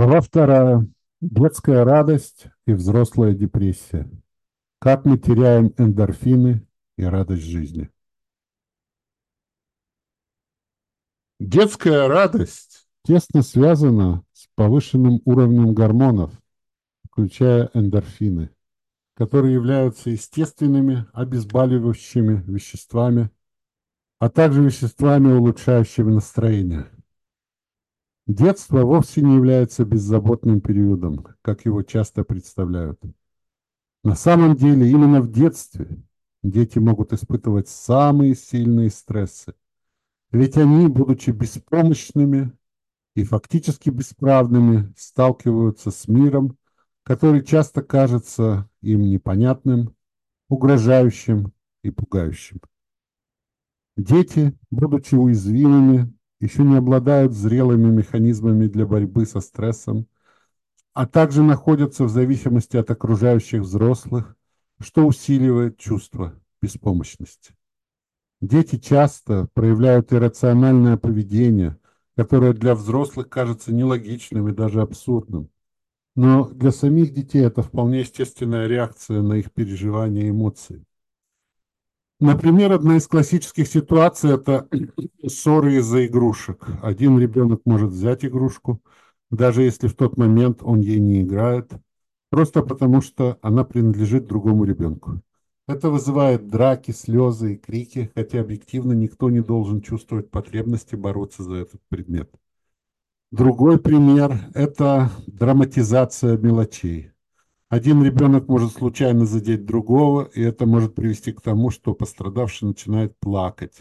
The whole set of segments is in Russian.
Глава вторая. Детская радость и взрослая депрессия. Как мы теряем эндорфины и радость жизни. Детская радость тесно связана с повышенным уровнем гормонов, включая эндорфины, которые являются естественными обезболивающими веществами, а также веществами, улучшающими настроение. Детство вовсе не является беззаботным периодом, как его часто представляют. На самом деле именно в детстве дети могут испытывать самые сильные стрессы, ведь они, будучи беспомощными и фактически бесправными, сталкиваются с миром, который часто кажется им непонятным, угрожающим и пугающим. Дети, будучи уязвимыми, еще не обладают зрелыми механизмами для борьбы со стрессом, а также находятся в зависимости от окружающих взрослых, что усиливает чувство беспомощности. Дети часто проявляют иррациональное поведение, которое для взрослых кажется нелогичным и даже абсурдным. Но для самих детей это вполне естественная реакция на их переживания и эмоции. Например, одна из классических ситуаций – это ссоры из-за игрушек. Один ребенок может взять игрушку, даже если в тот момент он ей не играет, просто потому что она принадлежит другому ребенку. Это вызывает драки, слезы и крики, хотя объективно никто не должен чувствовать потребности бороться за этот предмет. Другой пример – это драматизация мелочей. Один ребенок может случайно задеть другого, и это может привести к тому, что пострадавший начинает плакать,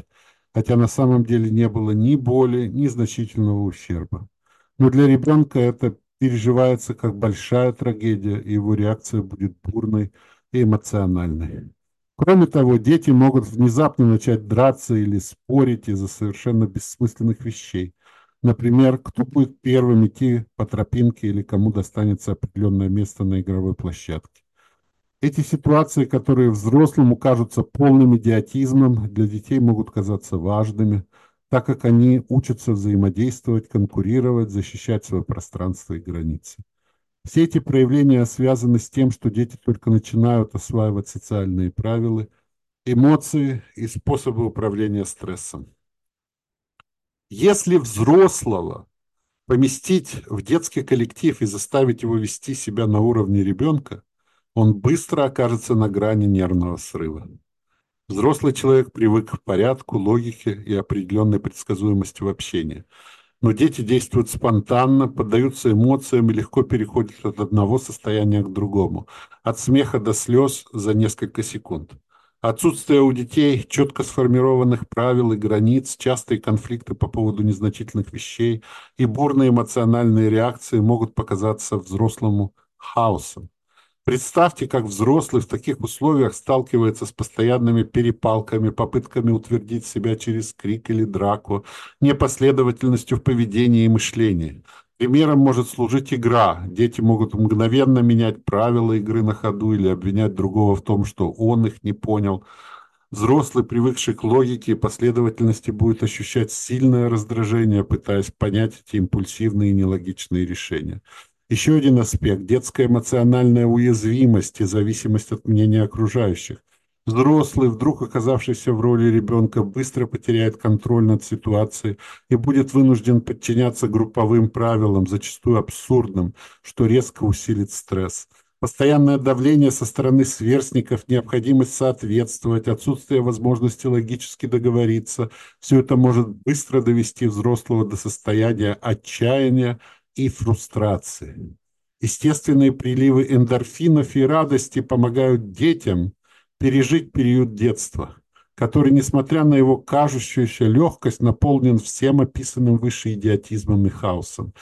хотя на самом деле не было ни боли, ни значительного ущерба. Но для ребенка это переживается как большая трагедия, и его реакция будет бурной и эмоциональной. Кроме того, дети могут внезапно начать драться или спорить из-за совершенно бессмысленных вещей. Например, кто будет первым идти по тропинке или кому достанется определенное место на игровой площадке. Эти ситуации, которые взрослым кажутся полным идиотизмом, для детей могут казаться важными, так как они учатся взаимодействовать, конкурировать, защищать свое пространство и границы. Все эти проявления связаны с тем, что дети только начинают осваивать социальные правила, эмоции и способы управления стрессом. Если взрослого поместить в детский коллектив и заставить его вести себя на уровне ребенка, он быстро окажется на грани нервного срыва. Взрослый человек привык к порядку, логике и определенной предсказуемости в общении – но дети действуют спонтанно, поддаются эмоциям и легко переходят от одного состояния к другому, от смеха до слез за несколько секунд. Отсутствие у детей четко сформированных правил и границ, частые конфликты по поводу незначительных вещей и бурные эмоциональные реакции могут показаться взрослому хаосом. Представьте, как взрослый в таких условиях сталкивается с постоянными перепалками, попытками утвердить себя через крик или драку, непоследовательностью в поведении и мышлении. Примером может служить игра. Дети могут мгновенно менять правила игры на ходу или обвинять другого в том, что он их не понял. Взрослый, привыкший к логике и последовательности, будет ощущать сильное раздражение, пытаясь понять эти импульсивные и нелогичные решения. Еще один аспект – детская эмоциональная уязвимость и зависимость от мнения окружающих. Взрослый, вдруг оказавшийся в роли ребенка, быстро потеряет контроль над ситуацией и будет вынужден подчиняться групповым правилам, зачастую абсурдным, что резко усилит стресс. Постоянное давление со стороны сверстников, необходимость соответствовать, отсутствие возможности логически договориться – все это может быстро довести взрослого до состояния отчаяния, и фрустрации. Естественные приливы эндорфинов и радости помогают детям пережить период детства, который, несмотря на его кажущуюся легкость, наполнен всем описанным выше идиотизмом и хаосом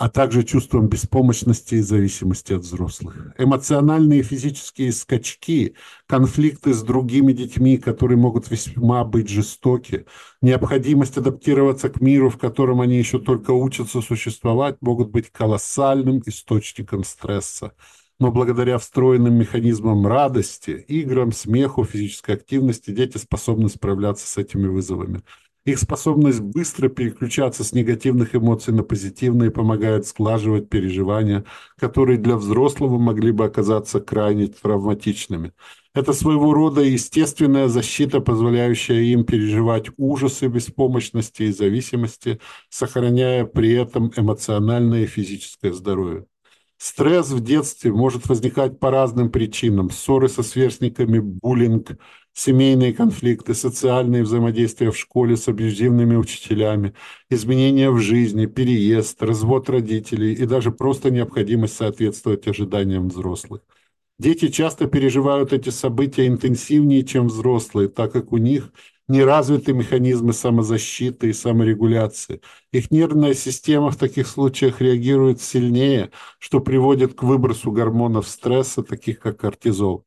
а также чувством беспомощности и зависимости от взрослых. Эмоциональные и физические скачки, конфликты с другими детьми, которые могут весьма быть жестоки, необходимость адаптироваться к миру, в котором они еще только учатся существовать, могут быть колоссальным источником стресса. Но благодаря встроенным механизмам радости, играм, смеху, физической активности дети способны справляться с этими вызовами. Их способность быстро переключаться с негативных эмоций на позитивные помогает сглаживать переживания, которые для взрослого могли бы оказаться крайне травматичными. Это своего рода естественная защита, позволяющая им переживать ужасы беспомощности и зависимости, сохраняя при этом эмоциональное и физическое здоровье. Стресс в детстве может возникать по разным причинам. Ссоры со сверстниками, буллинг, семейные конфликты, социальные взаимодействия в школе с абьюзивными учителями, изменения в жизни, переезд, развод родителей и даже просто необходимость соответствовать ожиданиям взрослых. Дети часто переживают эти события интенсивнее, чем взрослые, так как у них – не развиты механизмы самозащиты и саморегуляции. Их нервная система в таких случаях реагирует сильнее, что приводит к выбросу гормонов стресса, таких как кортизол.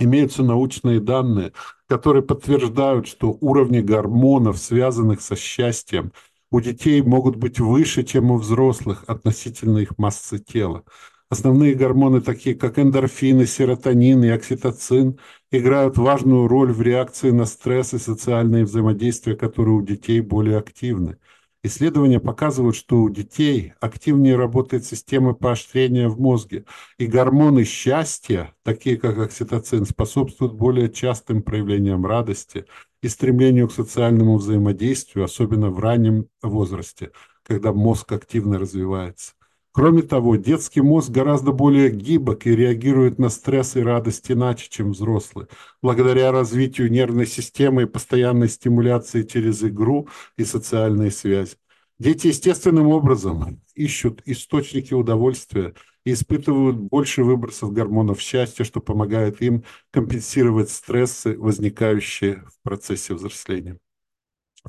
Имеются научные данные, которые подтверждают, что уровни гормонов, связанных со счастьем, у детей могут быть выше, чем у взрослых относительно их массы тела. Основные гормоны, такие как эндорфины, серотонин и окситоцин, играют важную роль в реакции на стресс и социальные взаимодействия, которые у детей более активны. Исследования показывают, что у детей активнее работает система поощрения в мозге, и гормоны счастья, такие как окситоцин, способствуют более частым проявлениям радости и стремлению к социальному взаимодействию, особенно в раннем возрасте, когда мозг активно развивается. Кроме того, детский мозг гораздо более гибок и реагирует на стресс и радость иначе, чем взрослый, благодаря развитию нервной системы и постоянной стимуляции через игру и социальные связи. Дети естественным образом ищут источники удовольствия и испытывают больше выбросов гормонов счастья, что помогает им компенсировать стрессы, возникающие в процессе взросления.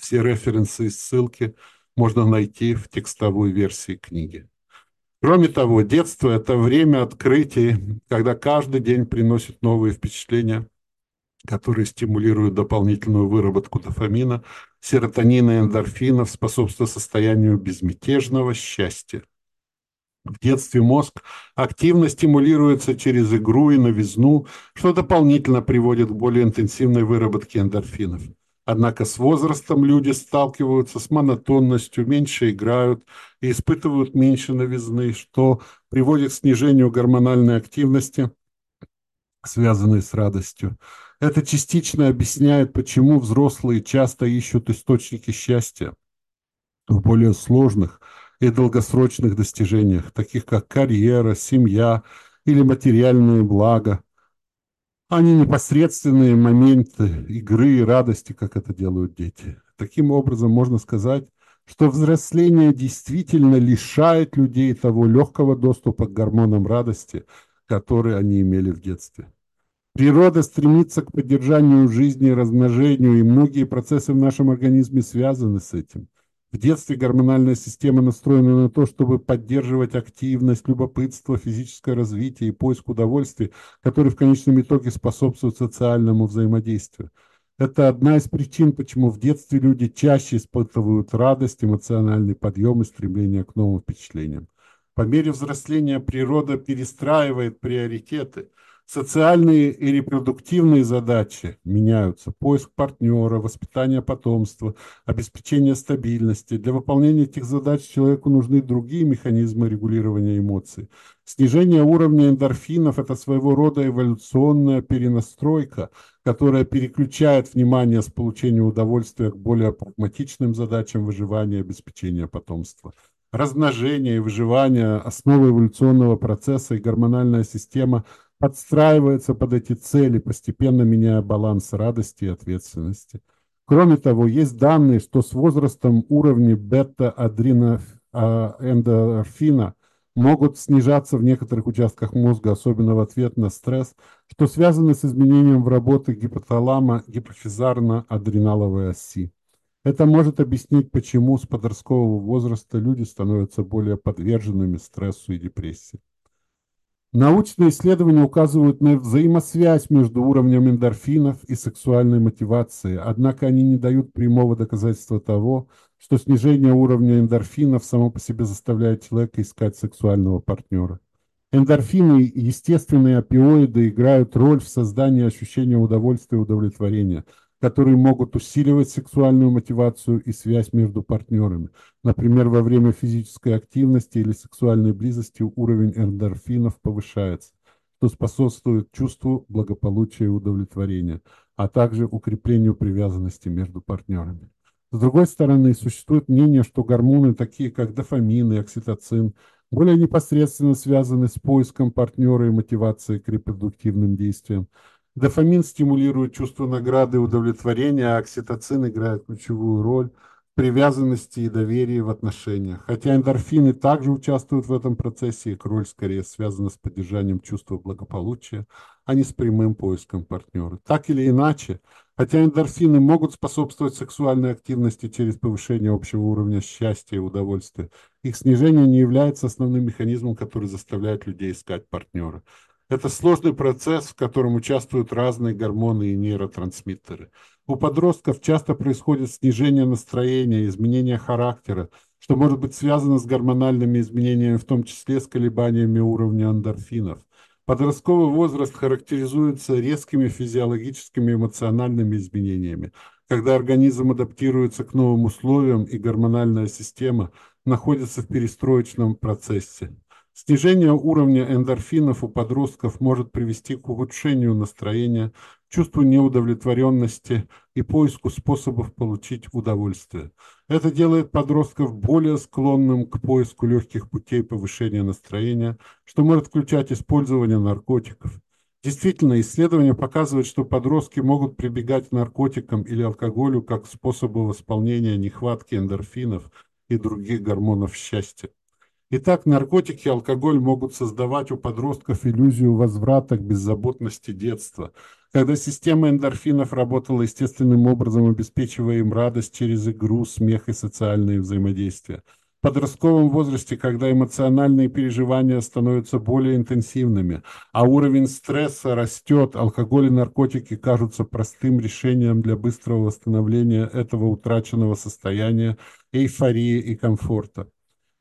Все референсы и ссылки можно найти в текстовой версии книги. Кроме того, детство – это время открытий, когда каждый день приносит новые впечатления, которые стимулируют дополнительную выработку дофамина, серотонина и эндорфинов, способствуя состоянию безмятежного счастья. В детстве мозг активно стимулируется через игру и новизну, что дополнительно приводит к более интенсивной выработке эндорфинов. Однако с возрастом люди сталкиваются с монотонностью, меньше играют и испытывают меньше новизны, что приводит к снижению гормональной активности, связанной с радостью. Это частично объясняет, почему взрослые часто ищут источники счастья в более сложных и долгосрочных достижениях, таких как карьера, семья или материальные блага, а не непосредственные моменты игры и радости, как это делают дети. Таким образом, можно сказать, что взросление действительно лишает людей того легкого доступа к гормонам радости, которые они имели в детстве. Природа стремится к поддержанию жизни и размножению, и многие процессы в нашем организме связаны с этим – в детстве гормональная система настроена на то, чтобы поддерживать активность, любопытство, физическое развитие и поиск удовольствия, который в конечном итоге способствует социальному взаимодействию. Это одна из причин, почему в детстве люди чаще испытывают радость, эмоциональный подъем и стремление к новым впечатлениям. По мере взросления природа перестраивает приоритеты – Социальные и репродуктивные задачи меняются. Поиск партнера, воспитание потомства, обеспечение стабильности. Для выполнения этих задач человеку нужны другие механизмы регулирования эмоций. Снижение уровня эндорфинов – это своего рода эволюционная перенастройка, которая переключает внимание с получения удовольствия к более прагматичным задачам выживания и обеспечения потомства размножение и выживание, основа эволюционного процесса и гормональная система подстраивается под эти цели, постепенно меняя баланс радости и ответственности. Кроме того, есть данные, что с возрастом уровни бета-адреноэндорфина могут снижаться в некоторых участках мозга, особенно в ответ на стресс, что связано с изменением в работе гипоталама гипофизарно-адреналовой оси. Это может объяснить, почему с подросткового возраста люди становятся более подверженными стрессу и депрессии. Научные исследования указывают на взаимосвязь между уровнем эндорфинов и сексуальной мотивацией, однако они не дают прямого доказательства того, что снижение уровня эндорфинов само по себе заставляет человека искать сексуального партнера. Эндорфины естественные опиоиды играют роль в создании ощущения удовольствия и удовлетворения, которые могут усиливать сексуальную мотивацию и связь между партнерами. Например, во время физической активности или сексуальной близости уровень эндорфинов повышается, что способствует чувству благополучия и удовлетворения, а также укреплению привязанности между партнерами. С другой стороны, существует мнение, что гормоны, такие как дофамин и окситоцин, более непосредственно связаны с поиском партнера и мотивацией к репродуктивным действиям. Дофамин стимулирует чувство награды и удовлетворения, а окситоцин играет ключевую роль в привязанности и доверии в отношениях. Хотя эндорфины также участвуют в этом процессе, их роль скорее связана с поддержанием чувства благополучия, а не с прямым поиском партнера. Так или иначе, Хотя эндорфины могут способствовать сексуальной активности через повышение общего уровня счастья и удовольствия, их снижение не является основным механизмом, который заставляет людей искать партнера. Это сложный процесс, в котором участвуют разные гормоны и нейротрансмиттеры. У подростков часто происходит снижение настроения, изменение характера, что может быть связано с гормональными изменениями, в том числе с колебаниями уровня эндорфинов. Подростковый возраст характеризуется резкими физиологическими эмоциональными изменениями, когда организм адаптируется к новым условиям и гормональная система находится в перестроечном процессе. Снижение уровня эндорфинов у подростков может привести к ухудшению настроения, чувству неудовлетворенности и поиску способов получить удовольствие. Это делает подростков более склонным к поиску легких путей повышения настроения, что может включать использование наркотиков. Действительно, исследования показывают, что подростки могут прибегать к наркотикам или алкоголю как способу восполнения нехватки эндорфинов и других гормонов счастья. Итак, наркотики и алкоголь могут создавать у подростков иллюзию возврата к беззаботности детства, когда система эндорфинов работала естественным образом, обеспечивая им радость через игру, смех и социальные взаимодействия. В подростковом возрасте, когда эмоциональные переживания становятся более интенсивными, а уровень стресса растет, алкоголь и наркотики кажутся простым решением для быстрого восстановления этого утраченного состояния эйфории и комфорта.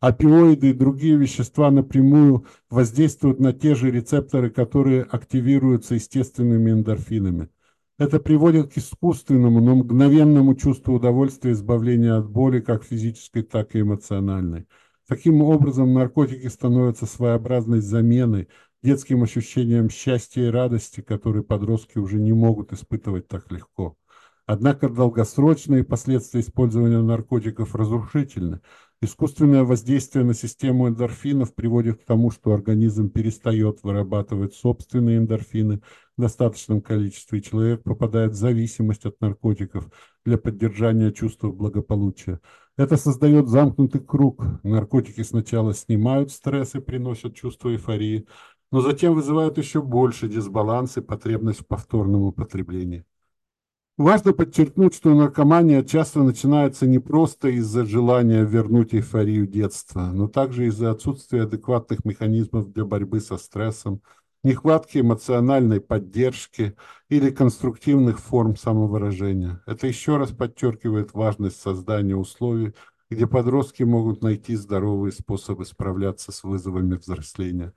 Опиоиды и другие вещества напрямую воздействуют на те же рецепторы, которые активируются естественными эндорфинами. Это приводит к искусственному, но мгновенному чувству удовольствия и избавления от боли, как физической, так и эмоциональной. Таким образом, наркотики становятся своеобразной заменой детским ощущениям счастья и радости, которые подростки уже не могут испытывать так легко. Однако долгосрочные последствия использования наркотиков разрушительны. Искусственное воздействие на систему эндорфинов приводит к тому, что организм перестает вырабатывать собственные эндорфины в достаточном количестве, и человек попадает в зависимость от наркотиков для поддержания чувства благополучия. Это создает замкнутый круг. Наркотики сначала снимают стресс и приносят чувство эйфории, но затем вызывают еще больше дисбаланс и потребность в повторном употреблении. Важно подчеркнуть, что наркомания часто начинается не просто из-за желания вернуть эйфорию детства, но также из-за отсутствия адекватных механизмов для борьбы со стрессом, нехватки эмоциональной поддержки или конструктивных форм самовыражения. Это еще раз подчеркивает важность создания условий, где подростки могут найти здоровые способы справляться с вызовами взросления.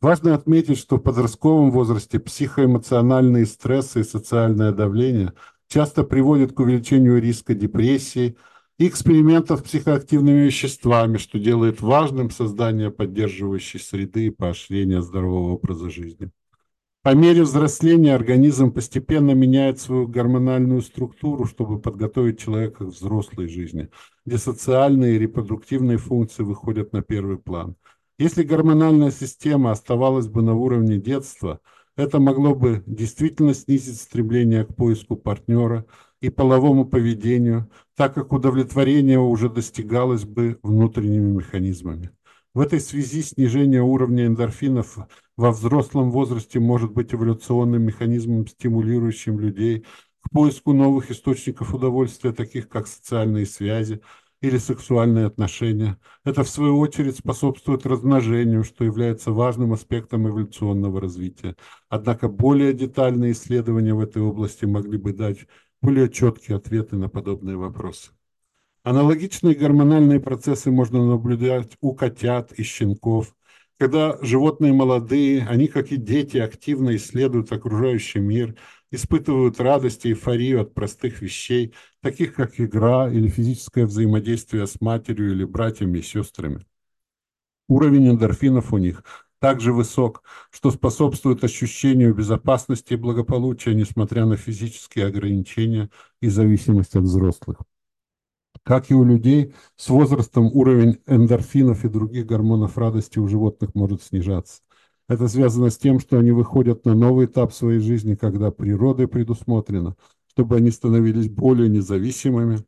Важно отметить, что в подростковом возрасте психоэмоциональные стрессы и социальное давление – часто приводит к увеличению риска депрессии и экспериментов с психоактивными веществами, что делает важным создание поддерживающей среды и поощрение здорового образа жизни. По мере взросления организм постепенно меняет свою гормональную структуру, чтобы подготовить человека к взрослой жизни, где социальные и репродуктивные функции выходят на первый план. Если гормональная система оставалась бы на уровне детства – это могло бы действительно снизить стремление к поиску партнера и половому поведению, так как удовлетворение уже достигалось бы внутренними механизмами. В этой связи снижение уровня эндорфинов во взрослом возрасте может быть эволюционным механизмом, стимулирующим людей к поиску новых источников удовольствия, таких как социальные связи, или сексуальные отношения. Это, в свою очередь, способствует размножению, что является важным аспектом эволюционного развития. Однако более детальные исследования в этой области могли бы дать более четкие ответы на подобные вопросы. Аналогичные гормональные процессы можно наблюдать у котят и щенков. Когда животные молодые, они, как и дети, активно исследуют окружающий мир, испытывают радость и эйфорию от простых вещей, таких как игра или физическое взаимодействие с матерью или братьями и сестрами. Уровень эндорфинов у них также высок, что способствует ощущению безопасности и благополучия, несмотря на физические ограничения и зависимость от взрослых. Как и у людей, с возрастом уровень эндорфинов и других гормонов радости у животных может снижаться. Это связано с тем, что они выходят на новый этап своей жизни, когда природой предусмотрено, чтобы они становились более независимыми,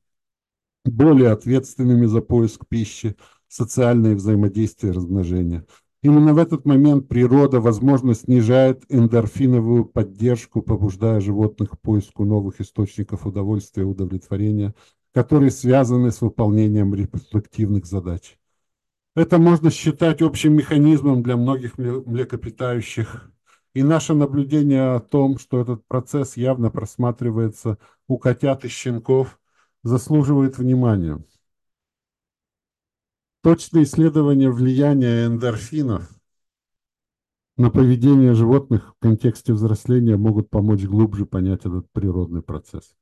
более ответственными за поиск пищи, социальное взаимодействие, размножение. Именно в этот момент природа, возможно, снижает эндорфиновую поддержку, побуждая животных к поиску новых источников удовольствия и удовлетворения, которые связаны с выполнением репродуктивных задач. Это можно считать общим механизмом для многих млекопитающих. И наше наблюдение о том, что этот процесс явно просматривается у котят и щенков, заслуживает внимания. Точные исследования влияния эндорфинов на поведение животных в контексте взросления могут помочь глубже понять этот природный процесс.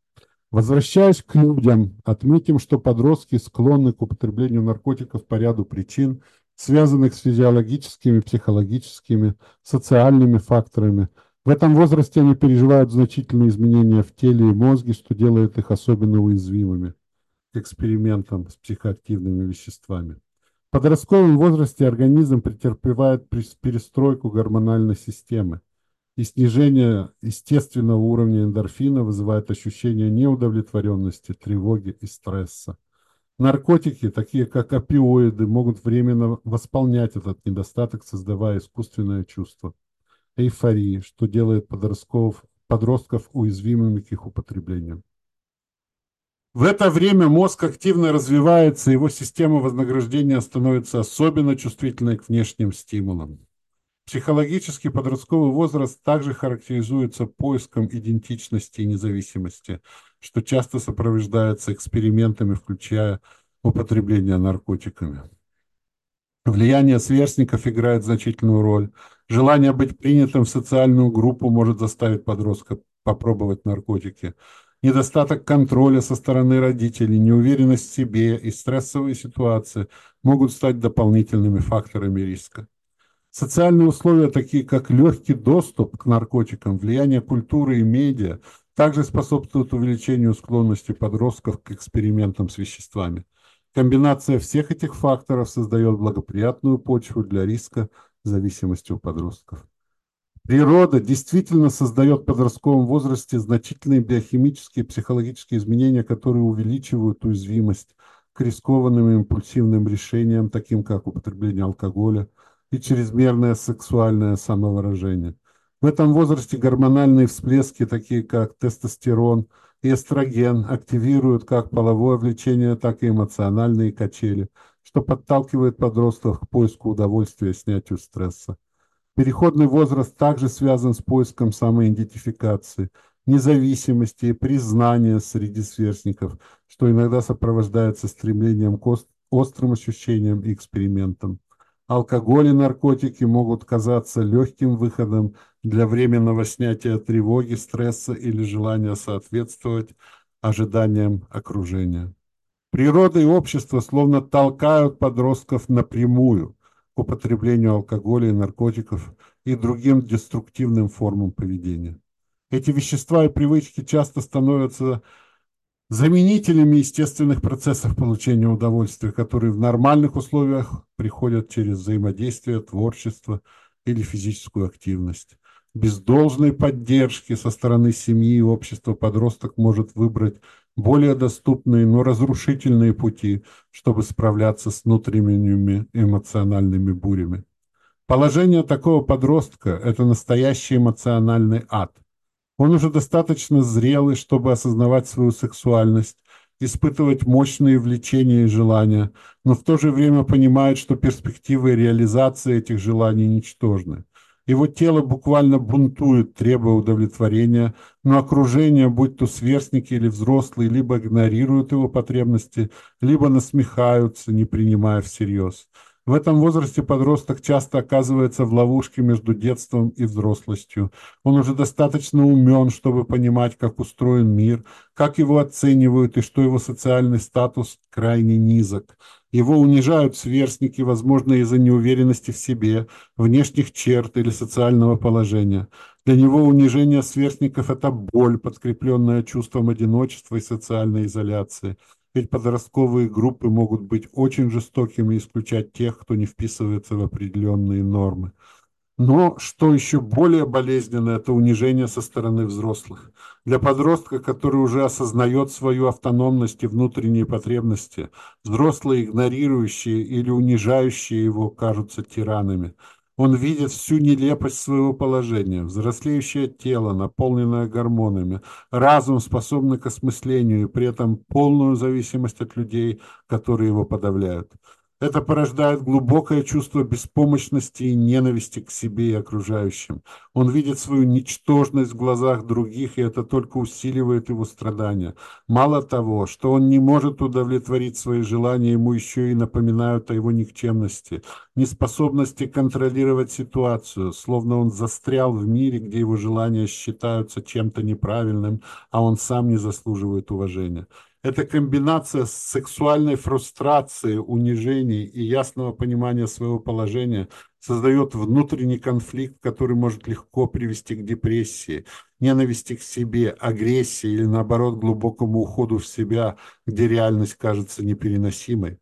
Возвращаясь к людям, отметим, что подростки склонны к употреблению наркотиков по ряду причин, связанных с физиологическими, психологическими, социальными факторами. В этом возрасте они переживают значительные изменения в теле и мозге, что делает их особенно уязвимыми к экспериментам с психоактивными веществами. В подростковом возрасте организм претерпевает перестройку гормональной системы и снижение естественного уровня эндорфина вызывает ощущение неудовлетворенности, тревоги и стресса. Наркотики, такие как опиоиды, могут временно восполнять этот недостаток, создавая искусственное чувство эйфории, что делает подростков, подростков уязвимыми к их употреблению. В это время мозг активно развивается, его система вознаграждения становится особенно чувствительной к внешним стимулам. Психологический подростковый возраст также характеризуется поиском идентичности и независимости, что часто сопровождается экспериментами, включая употребление наркотиками. Влияние сверстников играет значительную роль. Желание быть принятым в социальную группу может заставить подростка попробовать наркотики. Недостаток контроля со стороны родителей, неуверенность в себе и стрессовые ситуации могут стать дополнительными факторами риска. Социальные условия, такие как легкий доступ к наркотикам, влияние культуры и медиа, также способствуют увеличению склонности подростков к экспериментам с веществами. Комбинация всех этих факторов создает благоприятную почву для риска зависимости у подростков. Природа действительно создает в подростковом возрасте значительные биохимические и психологические изменения, которые увеличивают уязвимость к рискованным и импульсивным решениям, таким как употребление алкоголя, и чрезмерное сексуальное самовыражение. В этом возрасте гормональные всплески, такие как тестостерон и эстроген, активируют как половое влечение, так и эмоциональные качели, что подталкивает подростков к поиску удовольствия и снятию стресса. Переходный возраст также связан с поиском самоидентификации, независимости и признания среди сверстников, что иногда сопровождается стремлением к острым ощущениям и экспериментам. Алкоголь и наркотики могут казаться легким выходом для временного снятия тревоги, стресса или желания соответствовать ожиданиям окружения. Природа и общество словно толкают подростков напрямую к употреблению алкоголя и наркотиков и другим деструктивным формам поведения. Эти вещества и привычки часто становятся заменителями естественных процессов получения удовольствия, которые в нормальных условиях приходят через взаимодействие, творчество или физическую активность. Без должной поддержки со стороны семьи и общества подросток может выбрать более доступные, но разрушительные пути, чтобы справляться с внутренними эмоциональными бурями. Положение такого подростка – это настоящий эмоциональный ад – он уже достаточно зрелый, чтобы осознавать свою сексуальность, испытывать мощные влечения и желания, но в то же время понимает, что перспективы реализации этих желаний ничтожны. Его тело буквально бунтует, требуя удовлетворения, но окружение, будь то сверстники или взрослые, либо игнорируют его потребности, либо насмехаются, не принимая всерьез. В этом возрасте подросток часто оказывается в ловушке между детством и взрослостью. Он уже достаточно умен, чтобы понимать, как устроен мир, как его оценивают и что его социальный статус крайне низок. Его унижают сверстники, возможно, из-за неуверенности в себе, внешних черт или социального положения. Для него унижение сверстников – это боль, подкрепленная чувством одиночества и социальной изоляции. Ведь подростковые группы могут быть очень жестокими исключать тех, кто не вписывается в определенные нормы. Но что еще более болезненно, это унижение со стороны взрослых. Для подростка, который уже осознает свою автономность и внутренние потребности, взрослые, игнорирующие или унижающие его, кажутся тиранами. Он видит всю нелепость своего положения, взрослеющее тело, наполненное гормонами, разум, способный к осмыслению и при этом полную зависимость от людей, которые его подавляют. Это порождает глубокое чувство беспомощности и ненависти к себе и окружающим. Он видит свою ничтожность в глазах других, и это только усиливает его страдания. Мало того, что он не может удовлетворить свои желания, ему еще и напоминают о его никчемности, неспособности контролировать ситуацию, словно он застрял в мире, где его желания считаются чем-то неправильным, а он сам не заслуживает уважения. Эта комбинация сексуальной фрустрации, унижений и ясного понимания своего положения создает внутренний конфликт, который может легко привести к депрессии, ненависти к себе, агрессии или, наоборот, глубокому уходу в себя, где реальность кажется непереносимой.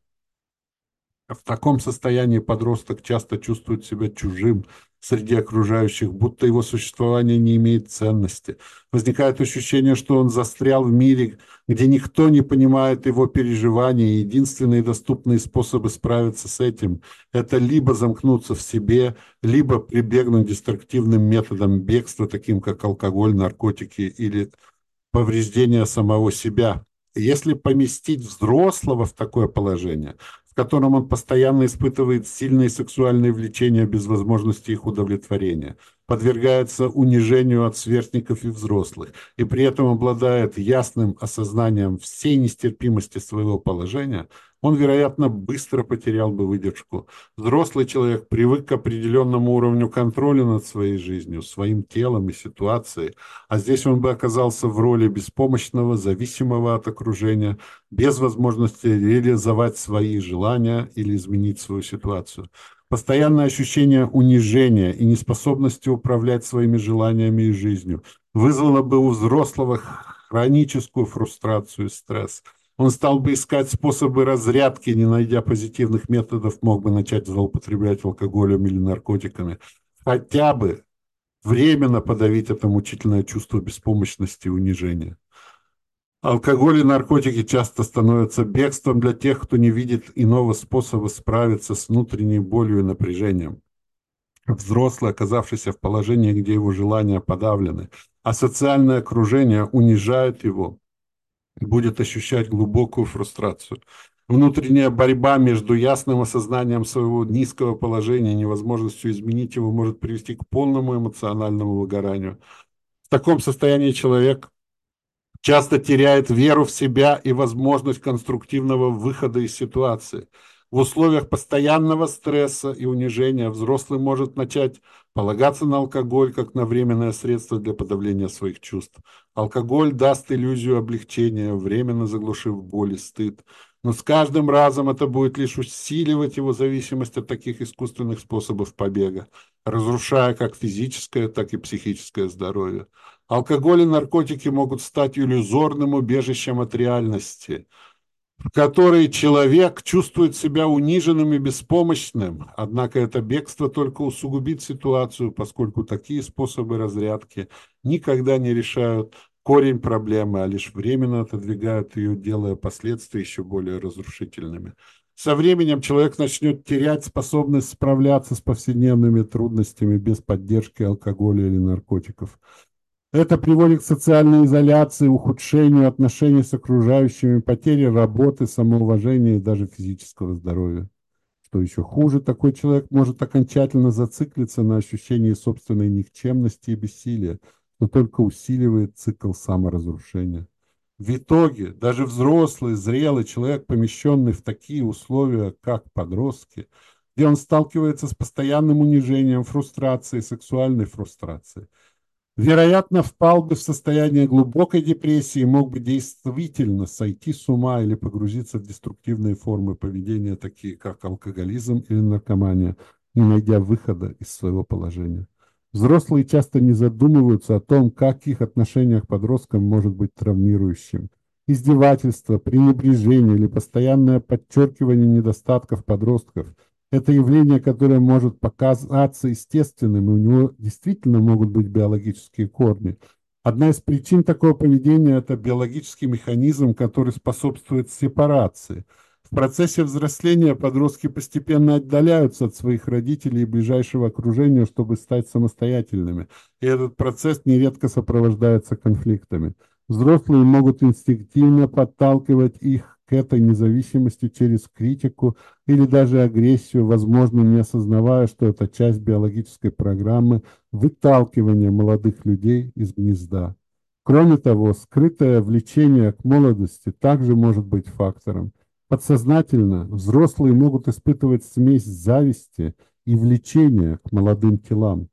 В таком состоянии подросток часто чувствует себя чужим среди окружающих, будто его существование не имеет ценности. Возникает ощущение, что он застрял в мире, где никто не понимает его переживания, и единственные доступные способы справиться с этим – это либо замкнуться в себе, либо прибегнуть к деструктивным методам бегства, таким как алкоголь, наркотики или повреждение самого себя. Если поместить взрослого в такое положение – в котором он постоянно испытывает сильные сексуальные влечения без возможности их удовлетворения, подвергается унижению от сверстников и взрослых, и при этом обладает ясным осознанием всей нестерпимости своего положения, он, вероятно, быстро потерял бы выдержку. Взрослый человек привык к определенному уровню контроля над своей жизнью, своим телом и ситуацией, а здесь он бы оказался в роли беспомощного, зависимого от окружения, без возможности реализовать свои желания или изменить свою ситуацию. Постоянное ощущение унижения и неспособности управлять своими желаниями и жизнью вызвало бы у взрослого хроническую фрустрацию и стресс – он стал бы искать способы разрядки, не найдя позитивных методов, мог бы начать злоупотреблять алкоголем или наркотиками. Хотя бы временно подавить это мучительное чувство беспомощности и унижения. Алкоголь и наркотики часто становятся бегством для тех, кто не видит иного способа справиться с внутренней болью и напряжением. Взрослый, оказавшийся в положении, где его желания подавлены, а социальное окружение унижает его, будет ощущать глубокую фрустрацию. Внутренняя борьба между ясным осознанием своего низкого положения и невозможностью изменить его может привести к полному эмоциональному выгоранию. В таком состоянии человек часто теряет веру в себя и возможность конструктивного выхода из ситуации – в условиях постоянного стресса и унижения взрослый может начать полагаться на алкоголь как на временное средство для подавления своих чувств. Алкоголь даст иллюзию облегчения, временно заглушив боль и стыд. Но с каждым разом это будет лишь усиливать его зависимость от таких искусственных способов побега, разрушая как физическое, так и психическое здоровье. Алкоголь и наркотики могут стать иллюзорным убежищем от реальности – в которой человек чувствует себя униженным и беспомощным. Однако это бегство только усугубит ситуацию, поскольку такие способы разрядки никогда не решают корень проблемы, а лишь временно отодвигают ее, делая последствия еще более разрушительными. Со временем человек начнет терять способность справляться с повседневными трудностями без поддержки алкоголя или наркотиков. Это приводит к социальной изоляции, ухудшению отношений с окружающими, потере работы, самоуважения и даже физического здоровья. Что еще хуже, такой человек может окончательно зациклиться на ощущении собственной никчемности и бессилия, но только усиливает цикл саморазрушения. В итоге даже взрослый, зрелый человек, помещенный в такие условия, как подростки, где он сталкивается с постоянным унижением, фрустрацией, сексуальной фрустрацией. Вероятно, впал бы в состояние глубокой депрессии мог бы действительно сойти с ума или погрузиться в деструктивные формы поведения, такие как алкоголизм или наркомания, не найдя выхода из своего положения. Взрослые часто не задумываются о том, как их отношение к подросткам может быть травмирующим. Издевательство, пренебрежение или постоянное подчеркивание недостатков подростков – это явление, которое может показаться естественным, и у него действительно могут быть биологические корни. Одна из причин такого поведения – это биологический механизм, который способствует сепарации. В процессе взросления подростки постепенно отдаляются от своих родителей и ближайшего окружения, чтобы стать самостоятельными. И этот процесс нередко сопровождается конфликтами. Взрослые могут инстинктивно подталкивать их к этой независимости через критику или даже агрессию, возможно, не осознавая, что это часть биологической программы выталкивания молодых людей из гнезда. Кроме того, скрытое влечение к молодости также может быть фактором. Подсознательно взрослые могут испытывать смесь зависти и влечения к молодым телам,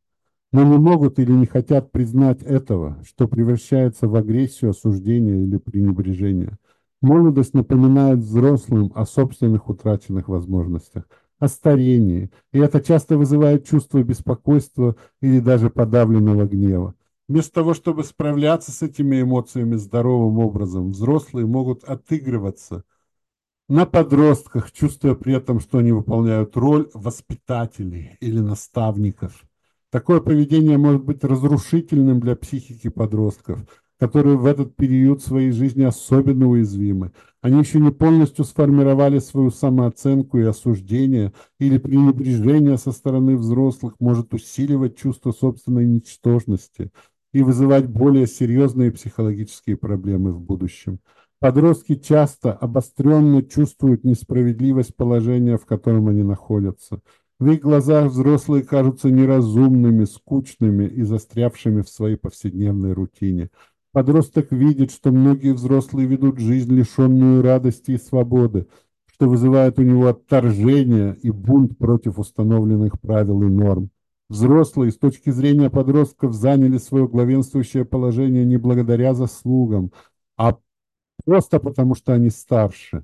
но не могут или не хотят признать этого, что превращается в агрессию, осуждение или пренебрежение. Молодость напоминает взрослым о собственных утраченных возможностях, о старении, и это часто вызывает чувство беспокойства или даже подавленного гнева. Вместо того, чтобы справляться с этими эмоциями здоровым образом, взрослые могут отыгрываться на подростках, чувствуя при этом, что они выполняют роль воспитателей или наставников. Такое поведение может быть разрушительным для психики подростков – которые в этот период своей жизни особенно уязвимы. Они еще не полностью сформировали свою самооценку и осуждение или пренебрежение со стороны взрослых может усиливать чувство собственной ничтожности и вызывать более серьезные психологические проблемы в будущем. Подростки часто обостренно чувствуют несправедливость положения, в котором они находятся. В их глазах взрослые кажутся неразумными, скучными и застрявшими в своей повседневной рутине – Подросток видит, что многие взрослые ведут жизнь, лишенную радости и свободы, что вызывает у него отторжение и бунт против установленных правил и норм. Взрослые с точки зрения подростков заняли свое главенствующее положение не благодаря заслугам, а просто потому, что они старше.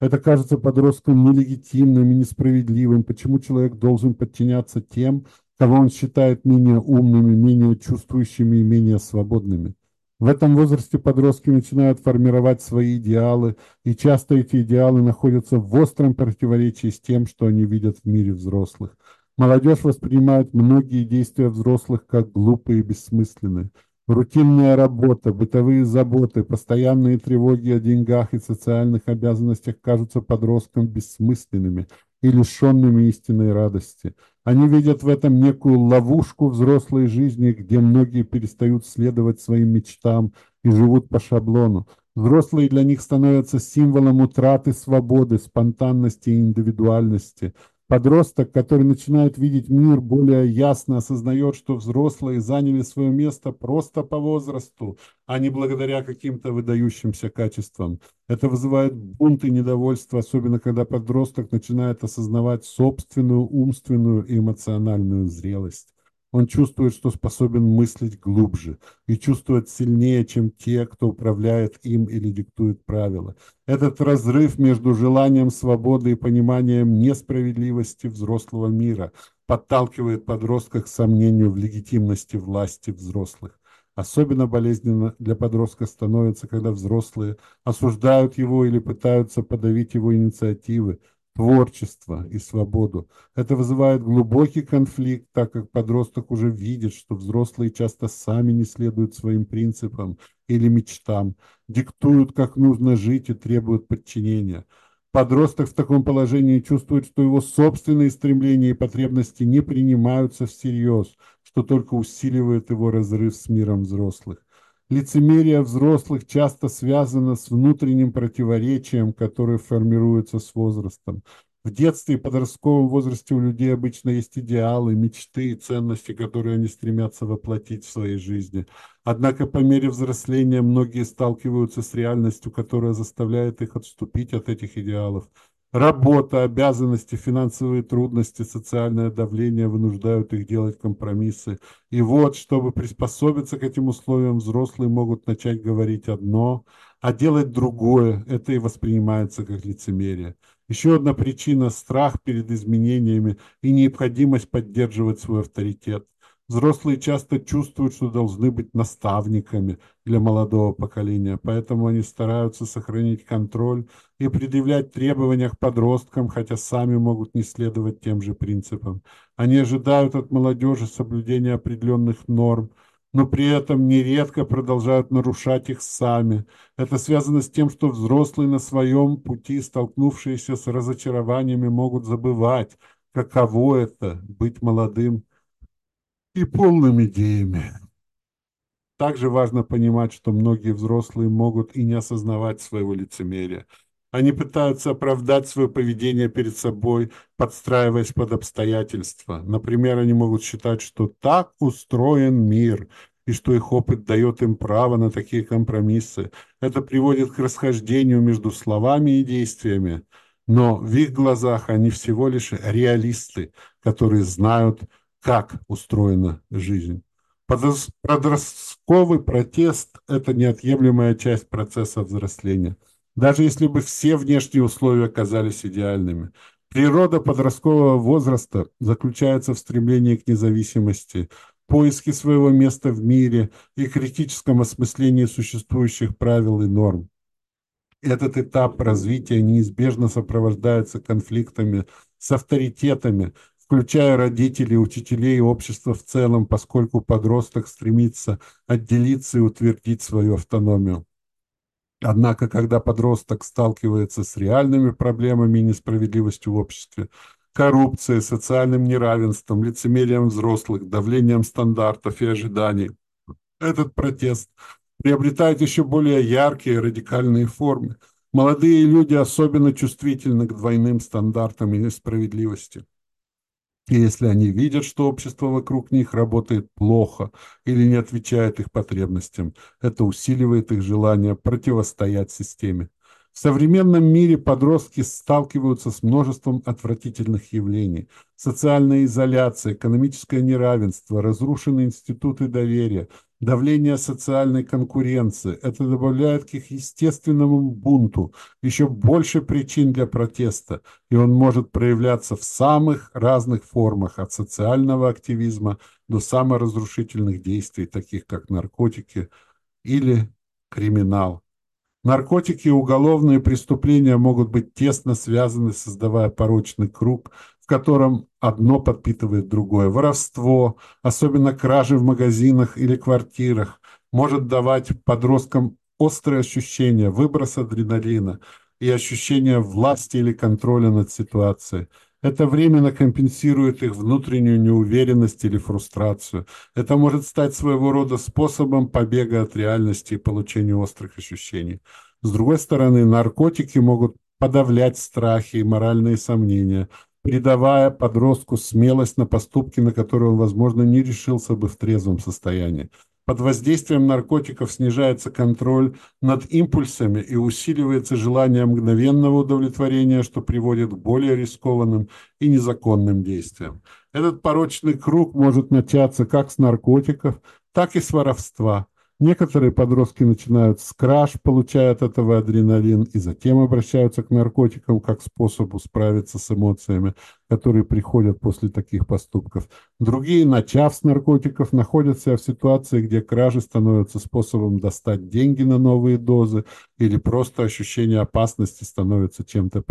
Это кажется подросткам нелегитимным и несправедливым. Почему человек должен подчиняться тем, кого он считает менее умными, менее чувствующими и менее свободными? В этом возрасте подростки начинают формировать свои идеалы, и часто эти идеалы находятся в остром противоречии с тем, что они видят в мире взрослых. Молодежь воспринимает многие действия взрослых как глупые и бессмысленные. Рутинная работа, бытовые заботы, постоянные тревоги о деньгах и социальных обязанностях кажутся подросткам бессмысленными и лишенными истинной радости. Они видят в этом некую ловушку взрослой жизни, где многие перестают следовать своим мечтам и живут по шаблону. Взрослые для них становятся символом утраты свободы, спонтанности и индивидуальности – Подросток, который начинает видеть мир более ясно, осознает, что взрослые заняли свое место просто по возрасту, а не благодаря каким-то выдающимся качествам. Это вызывает бунт и недовольство, особенно когда подросток начинает осознавать собственную умственную и эмоциональную зрелость. Он чувствует, что способен мыслить глубже и чувствует сильнее, чем те, кто управляет им или диктует правила. Этот разрыв между желанием свободы и пониманием несправедливости взрослого мира подталкивает подростка к сомнению в легитимности власти взрослых. Особенно болезненно для подростка становится, когда взрослые осуждают его или пытаются подавить его инициативы, творчество и свободу. Это вызывает глубокий конфликт, так как подросток уже видит, что взрослые часто сами не следуют своим принципам или мечтам, диктуют, как нужно жить и требуют подчинения. Подросток в таком положении чувствует, что его собственные стремления и потребности не принимаются всерьез, что только усиливает его разрыв с миром взрослых. Лицемерие взрослых часто связано с внутренним противоречием, которое формируется с возрастом. В детстве и подростковом возрасте у людей обычно есть идеалы, мечты и ценности, которые они стремятся воплотить в своей жизни. Однако по мере взросления многие сталкиваются с реальностью, которая заставляет их отступить от этих идеалов. Работа, обязанности, финансовые трудности, социальное давление вынуждают их делать компромиссы. И вот, чтобы приспособиться к этим условиям, взрослые могут начать говорить одно, а делать другое. Это и воспринимается как лицемерие. Еще одна причина – страх перед изменениями и необходимость поддерживать свой авторитет. Взрослые часто чувствуют, что должны быть наставниками для молодого поколения, поэтому они стараются сохранить контроль и предъявлять требования к подросткам, хотя сами могут не следовать тем же принципам. Они ожидают от молодежи соблюдения определенных норм, но при этом нередко продолжают нарушать их сами. Это связано с тем, что взрослые на своем пути, столкнувшиеся с разочарованиями, могут забывать, каково это – быть молодым и полным идеями. Также важно понимать, что многие взрослые могут и не осознавать своего лицемерия. Они пытаются оправдать свое поведение перед собой, подстраиваясь под обстоятельства. Например, они могут считать, что так устроен мир, и что их опыт дает им право на такие компромиссы. Это приводит к расхождению между словами и действиями. Но в их глазах они всего лишь реалисты, которые знают, как устроена жизнь. Подростковый протест – это неотъемлемая часть процесса взросления. Даже если бы все внешние условия оказались идеальными. Природа подросткового возраста заключается в стремлении к независимости, поиске своего места в мире и критическом осмыслении существующих правил и норм. Этот этап развития неизбежно сопровождается конфликтами с авторитетами, включая родителей, учителей и общество в целом, поскольку подросток стремится отделиться и утвердить свою автономию. Однако, когда подросток сталкивается с реальными проблемами и несправедливостью в обществе, коррупцией, социальным неравенством, лицемерием взрослых, давлением стандартов и ожиданий, этот протест приобретает еще более яркие радикальные формы. Молодые люди особенно чувствительны к двойным стандартам и несправедливости. И если они видят, что общество вокруг них работает плохо или не отвечает их потребностям, это усиливает их желание противостоять системе. В современном мире подростки сталкиваются с множеством отвратительных явлений. Социальная изоляция, экономическое неравенство, разрушенные институты доверия, давление социальной конкуренции. Это добавляет к их естественному бунту еще больше причин для протеста, и он может проявляться в самых разных формах, от социального активизма до саморазрушительных действий, таких как наркотики или криминал. Наркотики и уголовные преступления могут быть тесно связаны, создавая порочный круг, в котором одно подпитывает другое. Воровство, особенно кражи в магазинах или квартирах, может давать подросткам острые ощущения, выброс адреналина и ощущение власти или контроля над ситуацией. Это временно компенсирует их внутреннюю неуверенность или фрустрацию. Это может стать своего рода способом побега от реальности и получения острых ощущений. С другой стороны, наркотики могут подавлять страхи и моральные сомнения, придавая подростку смелость на поступки, на которые он, возможно, не решился бы в трезвом состоянии. Под воздействием наркотиков снижается контроль над импульсами и усиливается желание мгновенного удовлетворения, что приводит к более рискованным и незаконным действиям. Этот порочный круг может начаться как с наркотиков, так и с воровства – Некоторые подростки начинают с краж, получают от этого адреналин, и затем обращаются к наркотикам как способу справиться с эмоциями, которые приходят после таких поступков. Другие, начав с наркотиков, находятся в ситуации, где кражи становятся способом достать деньги на новые дозы, или просто ощущение опасности становится чем-то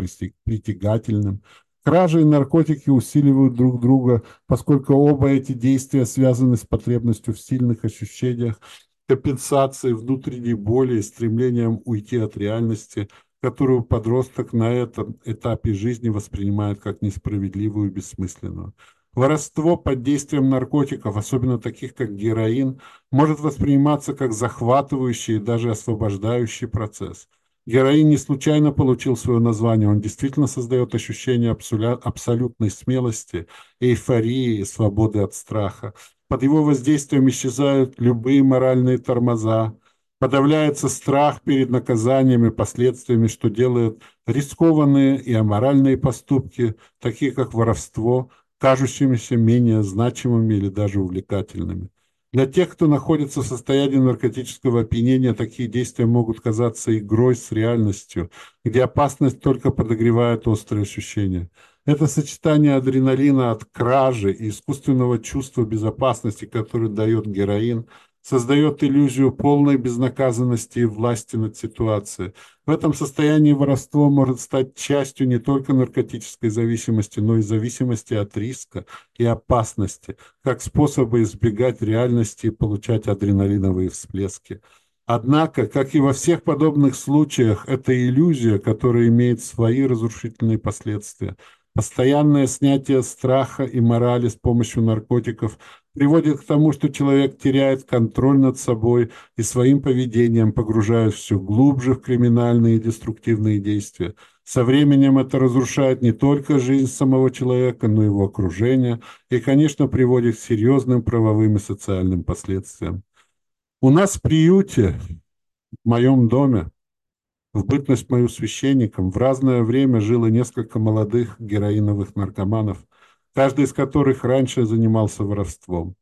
притягательным. Кражи и наркотики усиливают друг друга, поскольку оба эти действия связаны с потребностью в сильных ощущениях компенсацией внутренней боли и стремлением уйти от реальности, которую подросток на этом этапе жизни воспринимает как несправедливую и бессмысленную. Воровство под действием наркотиков, особенно таких как героин, может восприниматься как захватывающий и даже освобождающий процесс. Героин не случайно получил свое название, он действительно создает ощущение абсолютной смелости, эйфории и свободы от страха. Под его воздействием исчезают любые моральные тормоза, Подавляется страх перед наказаниями, последствиями, что делают рискованные и аморальные поступки, такие как воровство, кажущимися менее значимыми или даже увлекательными. Для тех, кто находится в состоянии наркотического опьянения, такие действия могут казаться игрой с реальностью, где опасность только подогревает острые ощущения. Это сочетание адреналина от кражи и искусственного чувства безопасности, которое дает героин, создает иллюзию полной безнаказанности и власти над ситуацией. В этом состоянии воровство может стать частью не только наркотической зависимости, но и зависимости от риска и опасности, как способа избегать реальности и получать адреналиновые всплески. Однако, как и во всех подобных случаях, это иллюзия, которая имеет свои разрушительные последствия. Постоянное снятие страха и морали с помощью наркотиков приводит к тому, что человек теряет контроль над собой и своим поведением погружаясь все глубже в криминальные и деструктивные действия. Со временем это разрушает не только жизнь самого человека, но и его окружение и, конечно, приводит к серьезным правовым и социальным последствиям. У нас в приюте, в моем доме, в бытность мою священником в разное время жило несколько молодых героиновых наркоманов, каждый из которых раньше занимался воровством.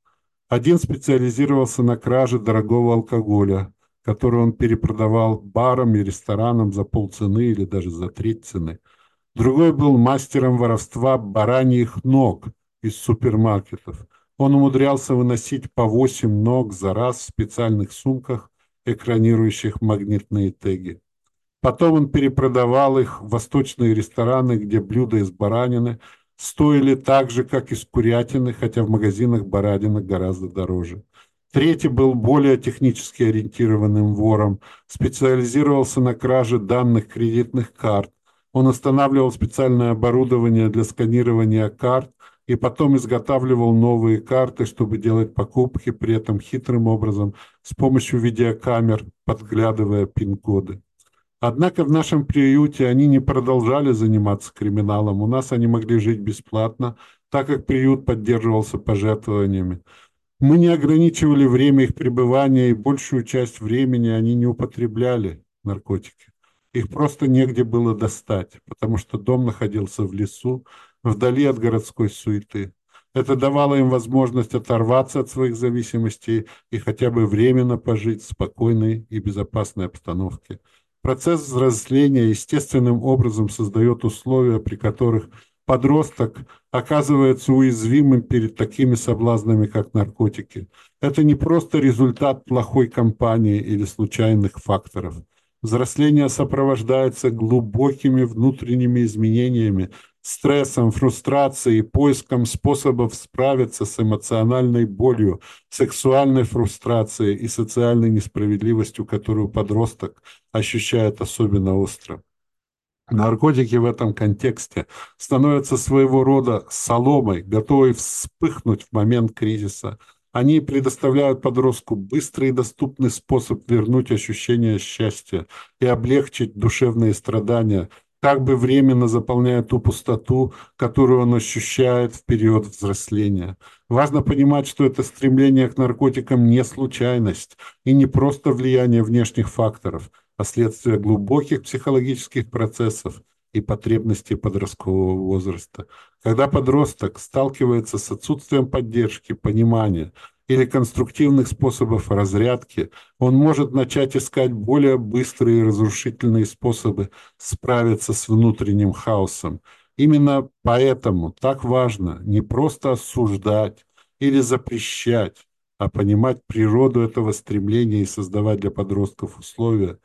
Один специализировался на краже дорогого алкоголя, который он перепродавал барам и ресторанам за полцены или даже за треть цены. Другой был мастером воровства бараньих ног из супермаркетов. Он умудрялся выносить по восемь ног за раз в специальных сумках, экранирующих магнитные теги. Потом он перепродавал их в восточные рестораны, где блюда из баранины стоили так же, как из курятины, хотя в магазинах баранина гораздо дороже. Третий был более технически ориентированным вором, специализировался на краже данных кредитных карт. Он устанавливал специальное оборудование для сканирования карт и потом изготавливал новые карты, чтобы делать покупки, при этом хитрым образом с помощью видеокамер, подглядывая пин-коды. Однако в нашем приюте они не продолжали заниматься криминалом. У нас они могли жить бесплатно, так как приют поддерживался пожертвованиями. Мы не ограничивали время их пребывания, и большую часть времени они не употребляли наркотики. Их просто негде было достать, потому что дом находился в лесу, вдали от городской суеты. Это давало им возможность оторваться от своих зависимостей и хотя бы временно пожить в спокойной и безопасной обстановке. Процесс взросления естественным образом создает условия, при которых подросток оказывается уязвимым перед такими соблазнами, как наркотики. Это не просто результат плохой компании или случайных факторов. Взросление сопровождается глубокими внутренними изменениями, стрессом, фрустрацией, поиском способов справиться с эмоциональной болью, сексуальной фрустрацией и социальной несправедливостью, которую подросток ощущает особенно остро. Наркотики в этом контексте становятся своего рода соломой, готовой вспыхнуть в момент кризиса. Они предоставляют подростку быстрый и доступный способ вернуть ощущение счастья и облегчить душевные страдания – как бы временно заполняя ту пустоту, которую он ощущает в период взросления. Важно понимать, что это стремление к наркотикам не случайность и не просто влияние внешних факторов, а следствие глубоких психологических процессов и потребностей подросткового возраста. Когда подросток сталкивается с отсутствием поддержки, понимания, или конструктивных способов разрядки, он может начать искать более быстрые и разрушительные способы справиться с внутренним хаосом. Именно поэтому так важно не просто осуждать или запрещать, а понимать природу этого стремления и создавать для подростков условия,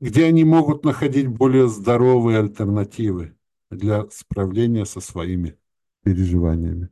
где они могут находить более здоровые альтернативы для справления со своими переживаниями.